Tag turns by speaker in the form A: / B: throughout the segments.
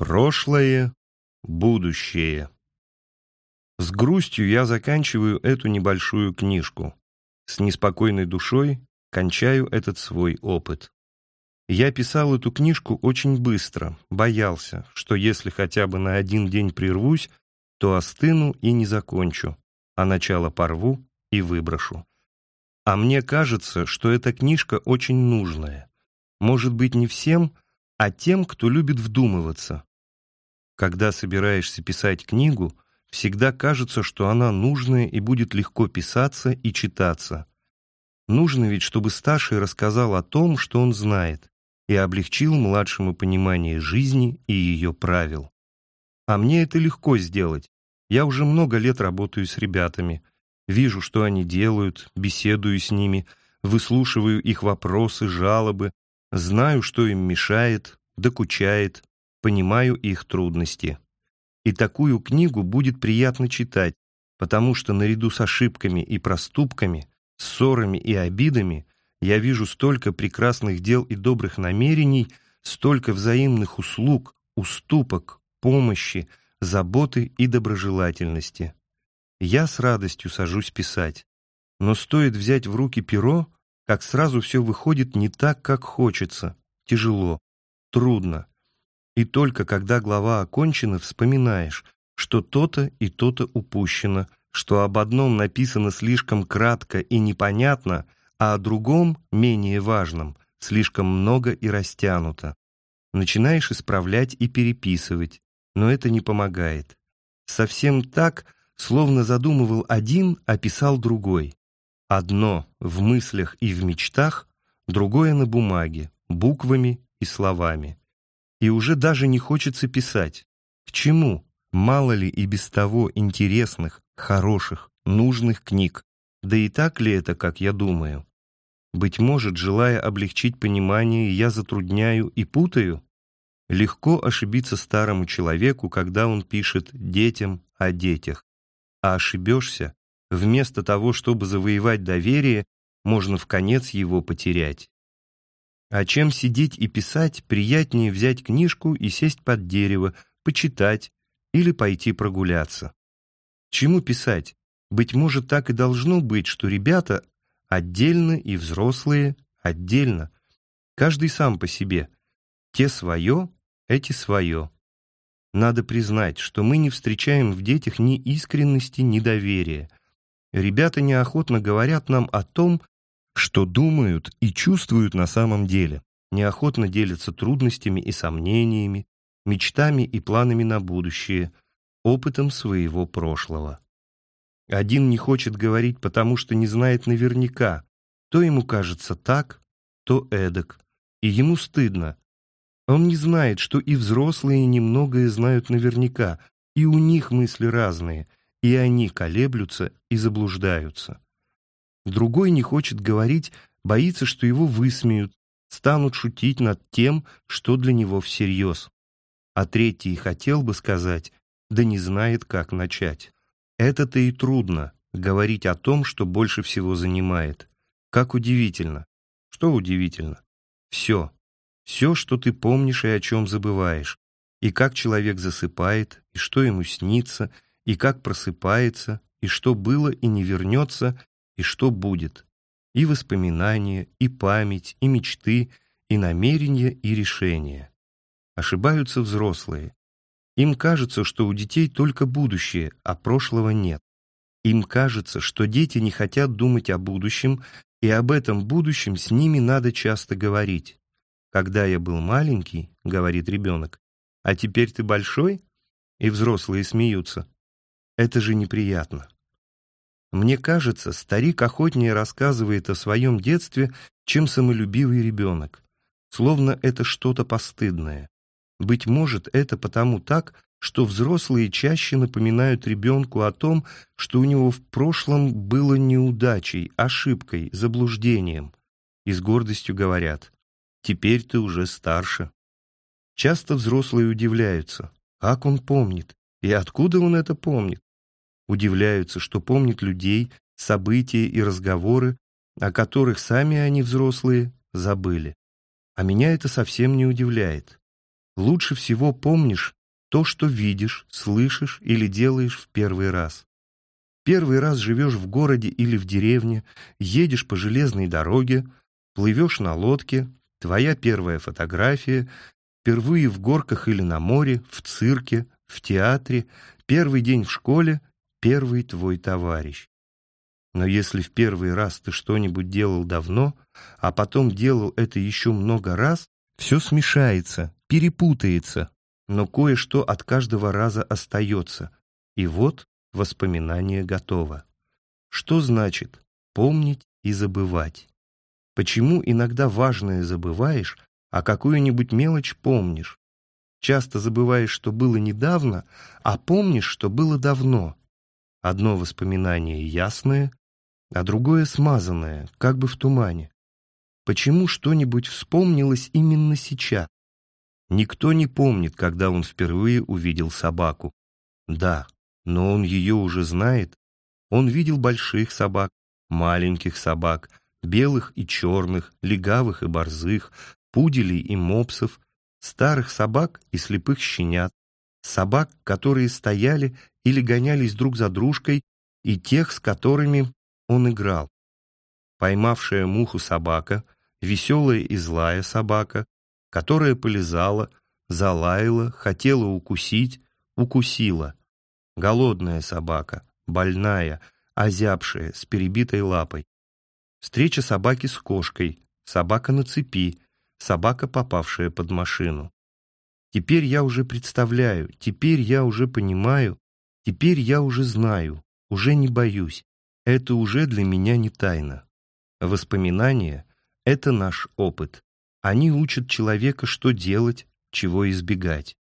A: Прошлое, будущее. С грустью я заканчиваю эту небольшую книжку. С неспокойной душой кончаю этот свой опыт. Я писал эту книжку очень быстро, боялся, что если хотя бы на один день прервусь, то остыну и не закончу, а начало порву и выброшу. А мне кажется, что эта книжка очень нужная. Может быть, не всем, а тем, кто любит вдумываться, когда собираешься писать книгу, всегда кажется, что она нужная и будет легко писаться и читаться. Нужно ведь, чтобы старший рассказал о том, что он знает, и облегчил младшему понимание жизни и ее правил. А мне это легко сделать. Я уже много лет работаю с ребятами. Вижу, что они делают, беседую с ними, выслушиваю их вопросы, жалобы, знаю, что им мешает, докучает, понимаю их трудности. И такую книгу будет приятно читать, потому что наряду с ошибками и проступками, ссорами и обидами я вижу столько прекрасных дел и добрых намерений, столько взаимных услуг, уступок, помощи, заботы и доброжелательности. Я с радостью сажусь писать, но стоит взять в руки перо, как сразу все выходит не так, как хочется, тяжело, трудно, и только когда глава окончена, вспоминаешь, что то-то и то-то упущено, что об одном написано слишком кратко и непонятно, а о другом, менее важном, слишком много и растянуто. Начинаешь исправлять и переписывать, но это не помогает. Совсем так, словно задумывал один, а писал другой. Одно в мыслях и в мечтах, другое на бумаге, буквами и словами и уже даже не хочется писать. К чему? Мало ли и без того интересных, хороших, нужных книг. Да и так ли это, как я думаю? Быть может, желая облегчить понимание, я затрудняю и путаю? Легко ошибиться старому человеку, когда он пишет детям о детях. А ошибешься, вместо того, чтобы завоевать доверие, можно в конец его потерять. А чем сидеть и писать, приятнее взять книжку и сесть под дерево, почитать или пойти прогуляться. Чему писать? Быть может, так и должно быть, что ребята отдельно и взрослые отдельно. Каждый сам по себе. Те свое, эти свое. Надо признать, что мы не встречаем в детях ни искренности, ни доверия. Ребята неохотно говорят нам о том, что думают и чувствуют на самом деле, неохотно делятся трудностями и сомнениями, мечтами и планами на будущее, опытом своего прошлого. Один не хочет говорить, потому что не знает наверняка, то ему кажется так, то эдак, и ему стыдно. Он не знает, что и взрослые немногое знают наверняка, и у них мысли разные, и они колеблются и заблуждаются. Другой не хочет говорить, боится, что его высмеют, станут шутить над тем, что для него всерьез. А третий хотел бы сказать, да не знает, как начать. Это-то и трудно, говорить о том, что больше всего занимает. Как удивительно. Что удивительно? Все. Все, что ты помнишь и о чем забываешь. И как человек засыпает, и что ему снится, и как просыпается, и что было и не вернется, и что будет, и воспоминания, и память, и мечты, и намерения, и решения. Ошибаются взрослые. Им кажется, что у детей только будущее, а прошлого нет. Им кажется, что дети не хотят думать о будущем, и об этом будущем с ними надо часто говорить. «Когда я был маленький», — говорит ребенок, «а теперь ты большой?» И взрослые смеются. Это же неприятно. Мне кажется, старик охотнее рассказывает о своем детстве, чем самолюбивый ребенок. Словно это что-то постыдное. Быть может, это потому так, что взрослые чаще напоминают ребенку о том, что у него в прошлом было неудачей, ошибкой, заблуждением. И с гордостью говорят «теперь ты уже старше». Часто взрослые удивляются, как он помнит, и откуда он это помнит удивляются, что помнят людей, события и разговоры, о которых сами они, взрослые, забыли. А меня это совсем не удивляет. Лучше всего помнишь то, что видишь, слышишь или делаешь в первый раз. Первый раз живешь в городе или в деревне, едешь по железной дороге, плывешь на лодке, твоя первая фотография, впервые в горках или на море, в цирке, в театре, первый день в школе, первый твой товарищ. Но если в первый раз ты что-нибудь делал давно, а потом делал это еще много раз, все смешается, перепутается, но кое-что от каждого раза остается. И вот воспоминание готово. Что значит помнить и забывать? Почему иногда важное забываешь, а какую-нибудь мелочь помнишь? Часто забываешь, что было недавно, а помнишь, что было давно. Одно воспоминание ясное, а другое смазанное, как бы в тумане. Почему что-нибудь вспомнилось именно сейчас? Никто не помнит, когда он впервые увидел собаку. Да, но он ее уже знает. Он видел больших собак, маленьких собак, белых и черных, легавых и борзых, пуделей и мопсов, старых собак и слепых щенят, собак, которые стояли или гонялись друг за дружкой, и тех, с которыми он играл. Поймавшая муху собака, веселая и злая собака, которая полезала, залаяла, хотела укусить, укусила. Голодная собака, больная, озябшая, с перебитой лапой. Встреча собаки с кошкой, собака на цепи, собака, попавшая под машину. Теперь я уже представляю, теперь я уже понимаю, теперь я уже знаю, уже не боюсь. Это уже для меня не тайна. Воспоминания — это наш опыт. Они учат человека, что делать, чего избегать.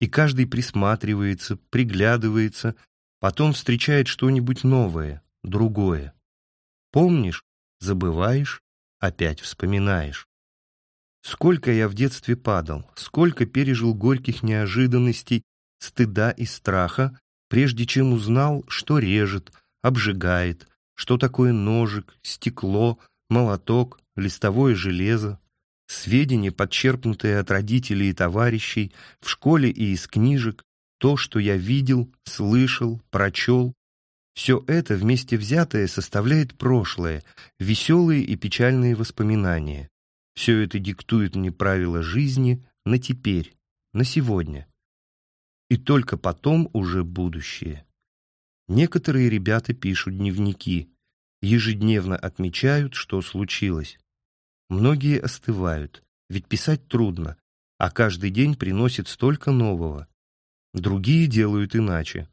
A: И каждый присматривается, приглядывается, потом встречает что-нибудь новое, другое. Помнишь, забываешь, опять вспоминаешь. Сколько я в детстве падал, сколько пережил горьких неожиданностей, стыда и страха, прежде чем узнал, что режет, обжигает, что такое ножик, стекло, молоток, листовое железо. Сведения, подчерпнутые от родителей и товарищей, в школе и из книжек, то, что я видел, слышал, прочел, все это вместе взятое составляет прошлое, веселые и печальные воспоминания. Все это диктует мне правила жизни на теперь, на сегодня. И только потом уже будущее. Некоторые ребята пишут дневники, ежедневно отмечают, что случилось. Многие остывают, ведь писать трудно, а каждый день приносит столько нового. Другие делают иначе.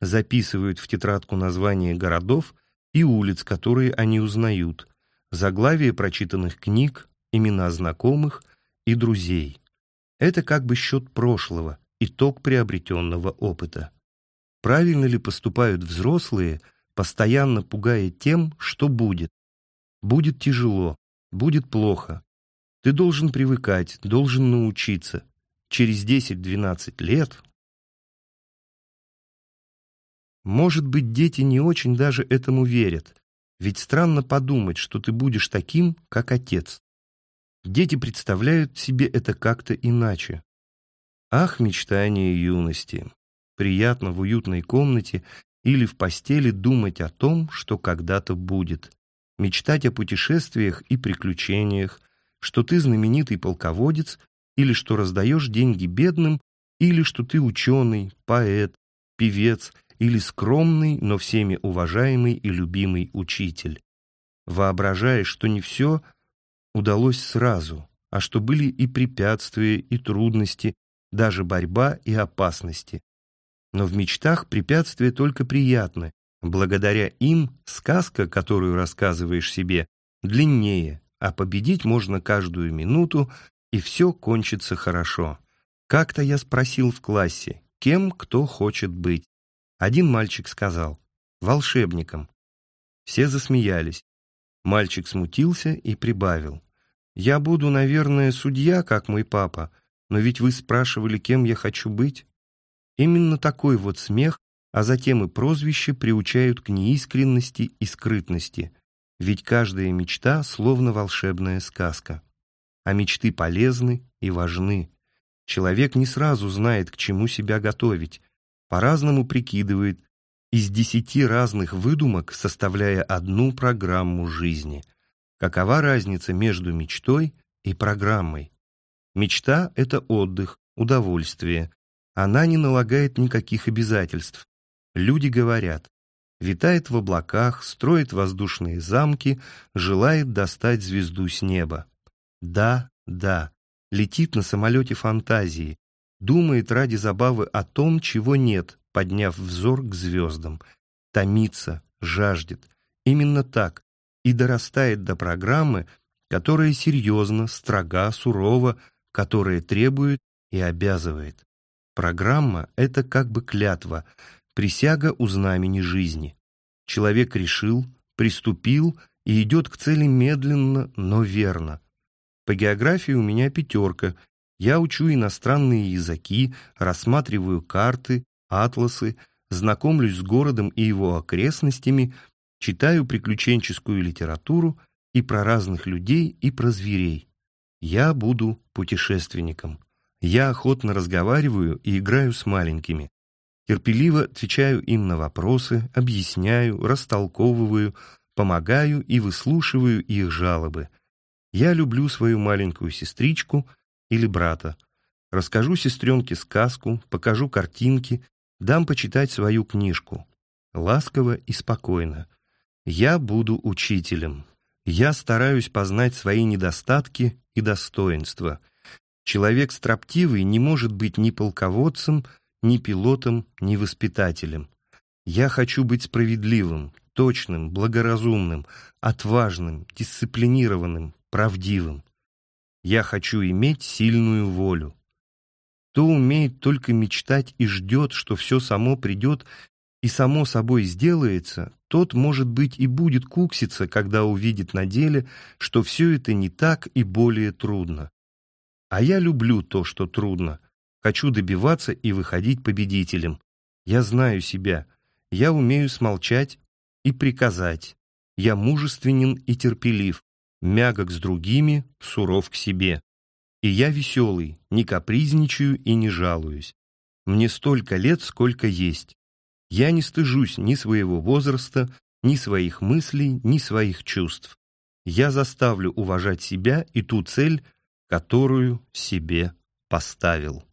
A: Записывают в тетрадку названия городов и улиц, которые они узнают, заглавия прочитанных книг, имена знакомых и друзей. Это как бы счет прошлого, итог приобретенного опыта. Правильно ли поступают взрослые, постоянно пугая тем, что будет? Будет тяжело, будет плохо. Ты должен привыкать, должен научиться. Через 10-12 лет... Может быть, дети не очень даже этому верят, ведь странно подумать, что ты будешь таким, как отец. Дети представляют себе это как-то иначе. Ах, мечтания юности! приятно в уютной комнате или в постели думать о том, что когда-то будет, мечтать о путешествиях и приключениях, что ты знаменитый полководец или что раздаешь деньги бедным, или что ты ученый, поэт, певец или скромный, но всеми уважаемый и любимый учитель. Воображаешь, что не все удалось сразу, а что были и препятствия, и трудности, даже борьба и опасности, но в мечтах препятствия только приятны. Благодаря им сказка, которую рассказываешь себе, длиннее, а победить можно каждую минуту, и все кончится хорошо. Как-то я спросил в классе, кем кто хочет быть. Один мальчик сказал, волшебником. Все засмеялись. Мальчик смутился и прибавил. «Я буду, наверное, судья, как мой папа, но ведь вы спрашивали, кем я хочу быть». Именно такой вот смех, а затем и прозвище приучают к неискренности и скрытности, ведь каждая мечта словно волшебная сказка. А мечты полезны и важны. Человек не сразу знает, к чему себя готовить, по-разному прикидывает, из десяти разных выдумок составляя одну программу жизни. Какова разница между мечтой и программой? Мечта — это отдых, удовольствие. Она не налагает никаких обязательств. Люди говорят, витает в облаках, строит воздушные замки, желает достать звезду с неба. Да, да, летит на самолете фантазии, думает ради забавы о том, чего нет, подняв взор к звездам, томится, жаждет. Именно так и дорастает до программы, которая серьезно, строга, сурова, которая требует и обязывает. Программа — это как бы клятва, присяга у знамени жизни. Человек решил, приступил и идет к цели медленно, но верно. По географии у меня пятерка. Я учу иностранные языки, рассматриваю карты, атласы, знакомлюсь с городом и его окрестностями, читаю приключенческую литературу и про разных людей, и про зверей. Я буду путешественником. Я охотно разговариваю и играю с маленькими. Терпеливо отвечаю им на вопросы, объясняю, растолковываю, помогаю и выслушиваю их жалобы. Я люблю свою маленькую сестричку или брата. Расскажу сестренке сказку, покажу картинки, дам почитать свою книжку. Ласково и спокойно. Я буду учителем. Я стараюсь познать свои недостатки и достоинства. Человек строптивый не может быть ни полководцем, ни пилотом, ни воспитателем. Я хочу быть справедливым, точным, благоразумным, отважным, дисциплинированным, правдивым. Я хочу иметь сильную волю. Кто умеет только мечтать и ждет, что все само придет и само собой сделается, тот, может быть, и будет кукситься, когда увидит на деле, что все это не так и более трудно. А я люблю то, что трудно. Хочу добиваться и выходить победителем. Я знаю себя. Я умею смолчать и приказать. Я мужественен и терпелив мягок с другими, суров к себе. И я веселый, не капризничаю и не жалуюсь. Мне столько лет, сколько есть. Я не стыжусь ни своего возраста, ни своих мыслей, ни своих чувств. Я заставлю уважать себя и ту цель, которую себе поставил.